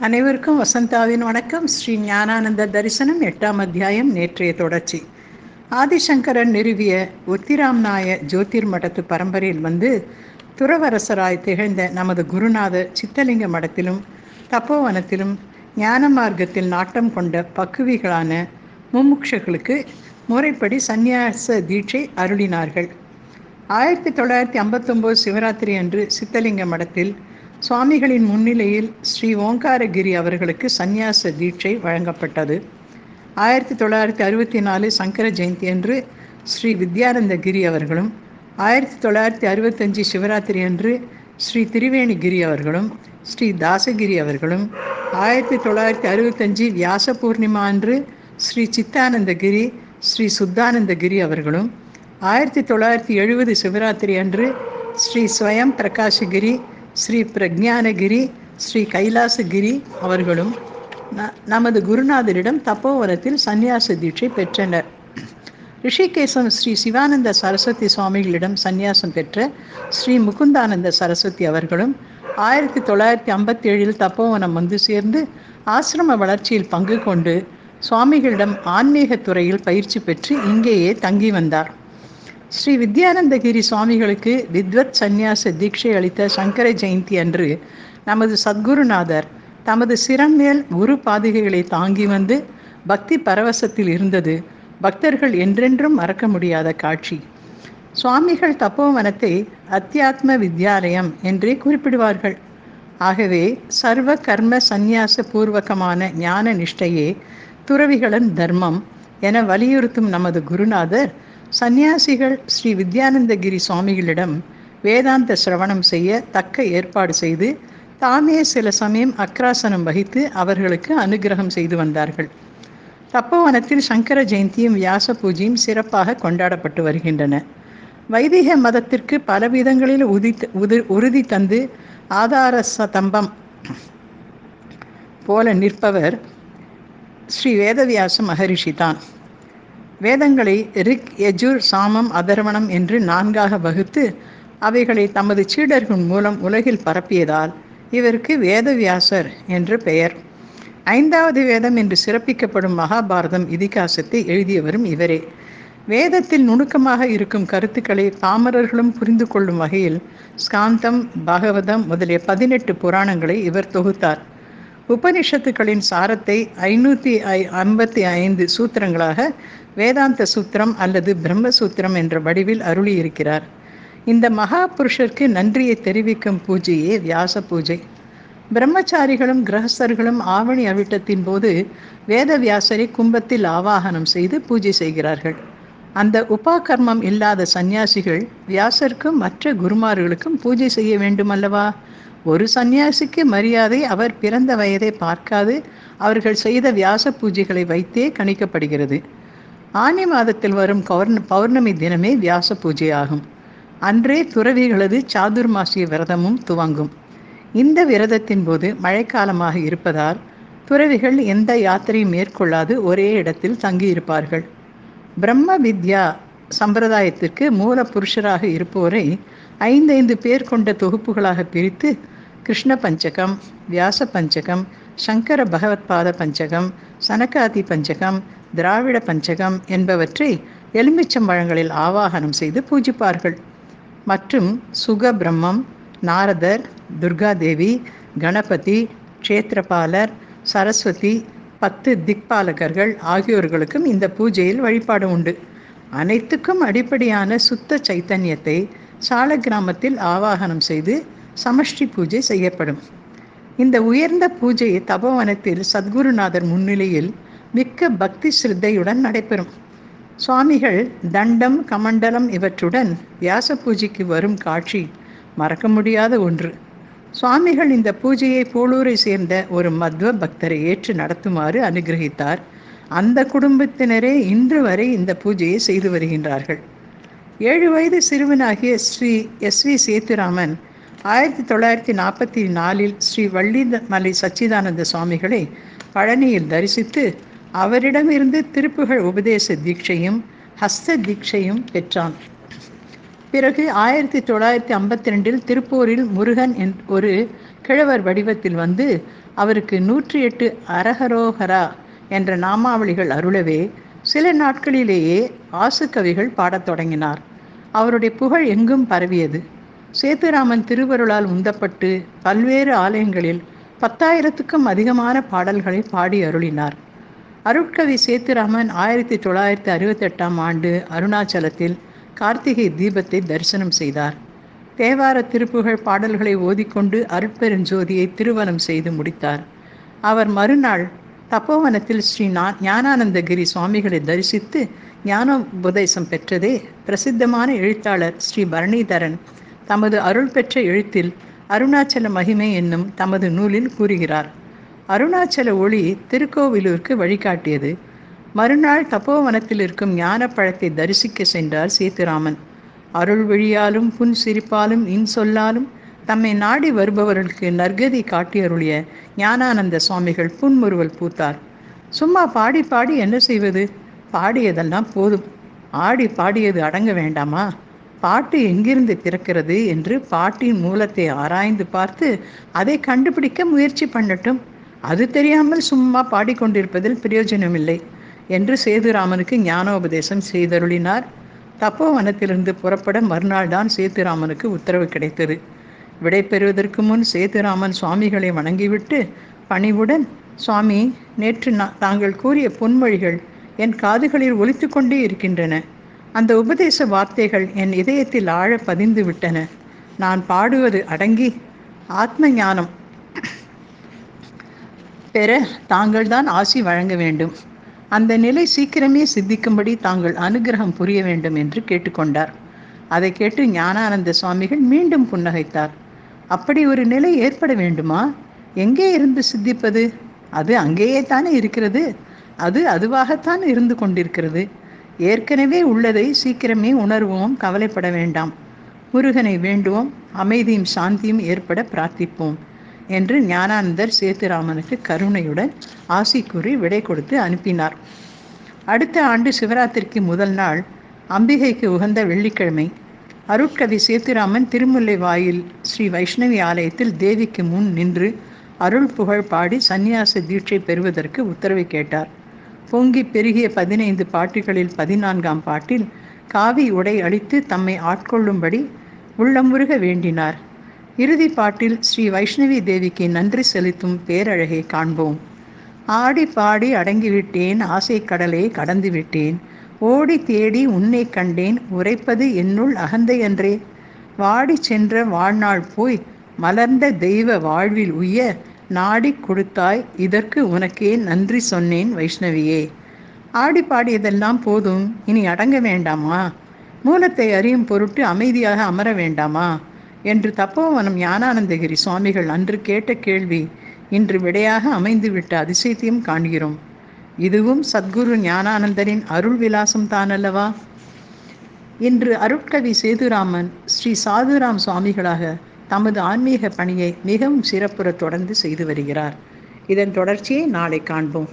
அனைவருக்கும் வசந்தாவின் வணக்கம். ஸ்ரீ ஞானானந்த தரிசனம் எட்டாம் அத்தியாயம் நேற்றைய தொடர்ச்சி. ஆதிசங்கரன் நிறுவிய ஒத்திராம் நாய ஜோதிர் மடத்து பரம்பரையில் வந்து துறவரசராய் திகழ்ந்த நமது குருநாத சித்தலிங்க மடத்திலும் தப்போவனத்திலும் ஞான மார்க்கத்தில் நாட்டம் கொண்ட பக்குவிகளான முமுட்சுகளுக்கு முறைப்படி சந்நியாச தீட்சை அருளினார்கள். ஆயிரத்தி தொள்ளாயிரத்தி ஐம்பத்தொம்போது சிவராத்திரி அன்று சித்தலிங்க மடத்தில் சுவாமிகளின் முன்னிலையில் ஸ்ரீ ஓங்காரகிரி அவர்களுக்கு சந்நியாச தீட்சை வழங்கப்பட்டது. ஆயிரத்தி தொள்ளாயிரத்தி அறுபத்தி நாலு சங்கர ஜெயந்தி அன்று ஸ்ரீ வித்யானந்தகிரி அவர்களும் ஆயிரத்தி தொள்ளாயிரத்தி அறுபத்தஞ்சு சிவராத்திரி அன்று ஸ்ரீ திரிவேணிகிரி அவர்களும் ஸ்ரீ தாசகிரி அவர்களும் ஆயிரத்தி தொள்ளாயிரத்தி அறுபத்தஞ்சு வியாச பூர்ணிமா அன்று ஸ்ரீ சித்தானந்தகிரி ஸ்ரீ சுத்தானந்தகிரி அவர்களும் ஆயிரத்தி தொள்ளாயிரத்தி எழுபது சிவராத்திரி அன்று ஸ்ரீ ஸ்வயம் பிரகாஷகிரி ஸ்ரீ பிரஜானகிரி ஸ்ரீ கைலாசகிரி அவர்களும் நமது குருநாதரிடம் தப்போவனத்தில் சந்நியாச தீட்சை பெற்றனர். ரிஷிகேசம் ஸ்ரீ சிவானந்த சரஸ்வதி சுவாமிகளிடம் சந்நியாசம் பெற்ற ஸ்ரீ முகுந்தானந்த சரஸ்வதி அவர்களும் ஆயிரத்தி தொள்ளாயிரத்தி ஐம்பத்தி ஏழில் தப்போவனம் வந்து சேர்ந்து ஆசிரம வளர்ச்சியில் பங்கு கொண்டு சுவாமிகளிடம் ஆன்மீக துறையில் பயிற்சி பெற்று இங்கேயே தங்கி வந்தார். ஸ்ரீ வித்யானந்தகிரி சுவாமிகளுக்கு வித்வத் சந்நியாச தீட்சை அளித்த சங்கர ஜெயந்தி அன்று நமது சத்குருநாதர் தமது சிரம் மேல் குரு பாதுகைகளை தாங்கி வந்து பக்தி பரவசத்தில் இருந்தது. பக்தர்கள் என்றென்றும் மறக்க முடியாத காட்சி. சுவாமிகள் தப்போவனத்தை அத்தியாத்ம வித்யாலயம் என்றே குறிப்பிடுவார்கள். ஆகவே சர்வ கர்ம சந்நியாச பூர்வகமான ஞான நிஷ்டையே துறவிகளின் தர்மம் என வலியுறுத்தும் நமது குருநாதர் சந்நியாசிகள் ஸ்ரீ வித்யானந்தகிரி சுவாமிகளிடம் வேதாந்த சிரவணம் செய்ய தக்க ஏற்பாடு செய்து தாமே சில சமயம் அக்ராசனம் வகித்து அவர்களுக்கு அனுகிரகம் செய்து வந்தார்கள். தப்போவனத்தில் சங்கர ஜெயந்தியும் வியாச பூஜையும் சிறப்பாக கொண்டாடப்பட்டு வருகின்றன. வைதிக மதத்திற்கு பல விதங்களில் உதி உது உறுதி தந்து ஆதார சதம்பம் போல நிற்பவர் ஸ்ரீ வேதவியாச மகரிஷி தான். வேதங்களை ரிக் எஜுர் சாமம் அதர்வணம் என்று நான்காக வகுத்து அவைகளை தமது சீடர்கள் மூலம் உலகில் பரப்பியதால் இவருக்கு வேதவியாசர் என்று பெயர். ஐந்தாவது வேதம் என்று சிறப்பிக்கப்படும் மகாபாரதம் இதிகாசத்தை எழுதியவரும் இவரே. வேதத்தில் நுணுக்கமாக இருக்கும் கருத்துக்களை பாமரர்களும் புரிந்து கொள்ளும் வகையில் ஸ்காந்தம் பாகவதம் முதலிய பதினெட்டு புராணங்களை இவர் தொகுத்தார். உபனிஷத்துக்களின் சாரத்தை ஐநூற்றி ஐ ஐம்பத்தி ஐந்து சூத்திரங்களாக வேதாந்த சூத்திரம் அல்லது பிரம்மசூத்திரம் என்ற வடிவில் அருளியிருக்கிறார். இந்த மகா புருஷருக்கு நன்றியை தெரிவிக்கும் பூஜையே வியாச பூஜை. பிரம்மச்சாரிகளும் கிரகஸ்தர்களும் ஆவணி அவிட்டத்தின் போது வேத வியாசரை கும்பத்தில் ஆவாகனம் செய்து பூஜை செய்கிறார்கள். அந்த உபாகர்மம் இல்லாத சந்நியாசிகள் வியாசருக்கும் மற்ற குருமார்களுக்கும் பூஜை செய்ய வேண்டும் அல்லவா ஒரு சந்நியாசிக்கு மரியாதை அவர் பிறந்த வயதை பார்க்காது அவர்கள் செய்த வியாச பூஜைகளை வைத்தே கணிக்கப்படுகிறது. ஆனி மாதத்தில் வரும் கௌர்ண பௌர்ணமி தினமே வியாச பூஜை ஆகும். அன்றே துறவிகளது சாதுர்மாசிய விரதமும் துவங்கும். இந்த விரதத்தின் போது மழைக்காலமாக இருப்பதால் துறவிகள் எந்த யாத்திரையும் மேற்கொள்ளாது ஒரே இடத்தில் தங்கியிருப்பார்கள். பிரம்ம வித்யா சம்பிரதாயத்திற்கு மூல புருஷராக இருப்போரை ஐந்தைந்து பேர் கொண்ட தொகுப்புகளாக பிரித்து கிருஷ்ண பஞ்சகம் வியாச பஞ்சகம் சங்கர பகவத்பாத பஞ்சகம் சனகாதி பஞ்சகம் திராவிட பஞ்சகம் என்பவற்றை எலுமிச்சம்பழங்களில் ஆவாகனம் செய்து பூஜிப்பார்கள். மற்றும் சுக பிரம்மம் நாரதர் துர்காதேவி கணபதி க்ஷேத்திரபாலர் சரஸ்வதி பத்து திக்பாலகர்கள் ஆகியோர்களுக்கும் இந்த பூஜையில் வழிபாடு உண்டு. அனைத்துக்கும் அடிப்படையான சுத்த சைத்தன்யத்தை சால கிராமத்தில் ஆவாகனம் செய்து சமஷ்டி பூஜை செய்யப்படும். இந்த உயர்ந்த பூஜை தபோவனத்தில் சத்குருநாதர் முன்னிலையில் மிக்க பக்தி சிரத்தையுடன் நடைபெறும். சுவாமிகள் தண்டம் கமண்டலம் இவற்றுடன் வியாச பூஜைக்கு வரும் காட்சி மறக்க முடியாத ஒன்று. சுவாமிகள் இந்த பூஜையை போலூரை சேர்ந்த ஒரு மத்வ பக்தரை ஏற்று நடத்துமாறு அனுகிரகித்தார். அந்த குடும்பத்தினரே இன்று வரை இந்த பூஜையை செய்து வருகின்றார்கள். ஏழு வயது சிறுவனாகிய ஸ்ரீ எஸ் வி சேத்துராமன் ஆயிரத்தி தொள்ளாயிரத்தி நாற்பத்தி நாலில் ஸ்ரீ வள்ளிமலை சச்சிதானந்த சுவாமிகளை பழனியில் தரிசித்து அவரிடமிருந்து திருப்புகழ் உபதேச தீட்சையும் ஹஸ்த தீட்சையும் பெற்றான். பிறகு ஆயிரத்தி தொள்ளாயிரத்தி ஐம்பத்தி ரெண்டில் திருப்பூரில் முருகன் என் ஒரு கிழவர் வடிவத்தில் வந்து அவருக்கு நூற்றி எட்டு அரஹரோஹரா என்ற நாமாவளிகள் அருளவே சில நாட்களிலேயே ஆசுக்கவிகள் பாடத் தொடங்கினார். அவருடைய புகழ் எங்கும் பரவியது. சேத்துராமன் திருவருளால் உந்தப்பட்டு பல்வேறு ஆலயங்களில் பத்தாயிரத்துக்கும் அதிகமான பாடல்களை பாடி அருளினார். அருட்கவி சேத்துராமன் ஆயிரத்தி தொள்ளாயிரத்தி அறுபத்தெட்டாம் ஆண்டு அருணாச்சலத்தில் கார்த்திகை தீபத்தை தரிசனம் செய்தார். தேவார திருப்புகழ் பாடல்களை ஓதிக்கொண்டு அருட்பெருஞ்சோதியை திருவனம் செய்து முடித்தார். அவர் மறுநாள் தப்போவனத்தில் ஸ்ரீ ஞானானந்தகிரி சுவாமிகளை தரிசித்து ஞானோபதேசம் பெற்றதே பிரசித்தமான எழுத்தாளர் ஸ்ரீ பரணிதரன் தமது அருள் பெற்ற எழுத்தில் அருணாச்சல மகிமை என்னும் தமது நூலில் கூறுகிறார். அருணாச்சல ஒளி திருக்கோவிலூருக்கு வழிகாட்டியது. மறுநாள் தப்போவனத்தில் இருக்கும் ஞான பழத்தை தரிசிக்க சென்றார் சீத்துராமன். அருள் வழியாலும் புன் சிரிப்பாலும் இன் சொல்லாலும் தம்மை நாடி வருபவர்களுக்கு நற்கதி காட்டியருளிய ஞானானந்த சுவாமிகள் புன்முறுவல் பூத்தார். சும்மா பாடி பாடி என்ன செய்வது? பாடியதெல்லாம் போதும். ஆடி பாடியது அடங்க வேண்டாமா? பாட்டு எங்கிருந்து பிறக்கிறது என்று பாட்டின் மூலத்தை ஆராய்ந்து பார்த்து அதை கண்டுபிடிக்க முயற்சி பண்ணட்டும். அது தெரியாமல் சும்மா பாடிக்கொண்டிருப்பதில் பிரயோஜனமில்லை. என்று சேதுராமனுக்கு ஞானோபதேசம் செய்தருளினார். தப்போவனத்திலிருந்து புறப்பட மறுநாள் தான் சேத்துராமனுக்கு உத்தரவு கிடைத்தது. விடை பெறுவதற்கு முன் சேத்துராமன் சுவாமிகளை வணங்கிவிட்டு பணிவுடன் சுவாமி நேற்று தாங்கள் கூறிய பொன்மொழிகள் என் காதுகளில் ஒலித்து கொண்டே இருக்கின்றன. அந்த உபதேச வார்த்தைகள் என் இதயத்தில் ஆழ பதிந்து விட்டன. நான் பாடுவது அடங்கி ஆத்ம ஞானம் பெற தாங்கள்தான் ஆசி வழங்க வேண்டும். அந்த நிலை சீக்கிரமே சித்திக்கும்படி தாங்கள் அனுகிரகம் புரிய வேண்டும் என்று கேட்டுக்கொண்டார். அதை கேட்டு ஞானானந்த சுவாமிகள் மீண்டும் புன்னகைத்தார். அப்படி ஒரு நிலை ஏற்பட வேண்டுமா? எங்கே இருந்து சித்திப்பது? அது அங்கேயே தானே இருக்கிறது. அது அதுவாகத்தான் இருந்து கொண்டிருக்கிறது. ஏற்கனவே உள்ளதை சீக்கிரமே உணர்வோம் கவலைப்பட வேண்டாம். முருகனை வேண்டுவோம் அமைதியும் சாந்தியும் ஏற்பட பிரார்த்திப்போம். என்று ஞானானந்தர் சேத்துராமனுக்கு கருணையுடன் ஆசி கூறி விடை கொடுத்து அனுப்பினார். அடுத்த ஆண்டு சிவராத்திரிக்கு முதல் நாள் அம்பிகைக்கு உகந்த வெள்ளிக்கிழமை அருட்கவி சேத்துராமன் திருமுல்லை வாயில் ஸ்ரீ வைஷ்ணவி ஆலயத்தில் தேவிக்கு முன் நின்று அருள் புகழ் பாடி சந்நியாச தீட்சை பெறுவதற்கு உத்தரவு கேட்டார். பொங்கி பெருகிய பதினைந்து பாட்டுகளில் பதினான்காம் பாட்டில் காவி உடை அளித்து தம்மை ஆட்கொள்ளும்படி உள்ளமுருக வேண்டினார். இறுதி பாட்டில் ஸ்ரீ வைஷ்ணவி தேவிக்கு நன்றி செலுத்தும் பேரழகை காண்போம். ஆடி பாடி அடங்கிவிட்டேன் ஆசை கடலை கடந்து விட்டேன் ஓடி தேடி உன்னை கண்டேன் உரைப்பது என்னுள் அகந்தையன்றே. வாடி சென்ற வாழ்நாள் போய் மலர்ந்த தெய்வ வாழ்வில் உய்ய நாடி கொடுத்தாய் இதற்கு உனக்கே நன்றி சொன்னேன் வைஷ்ணவியே. ஆடி பாடியதெல்லாம் போதும் இனி அடங்க வேண்டாமா? மூலத்தை அறியும் பொருட்டு அமைதியாக அமர வேண்டாமா? என்று தப்போவனம் ஞானானந்தகிரி சுவாமிகள் அன்று கேட்ட கேள்வி இன்று விடையாக அமைந்துவிட்ட அதிசயத்தையும் காண்கிறோம். இதுவும் சத்குரு ஞானானந்தரின் அருள் விலாசம் தானல்லவா? இன்று அருட்கவி சேதுராமன் ஸ்ரீ சாதுராம் சுவாமிகளாக தமது ஆன்மீக பணியை மிகவும் சிறப்புற தொடர்ந்து செய்து வருகிறார். இதன் தொடர்ச்சியை நாளை காண்போம்.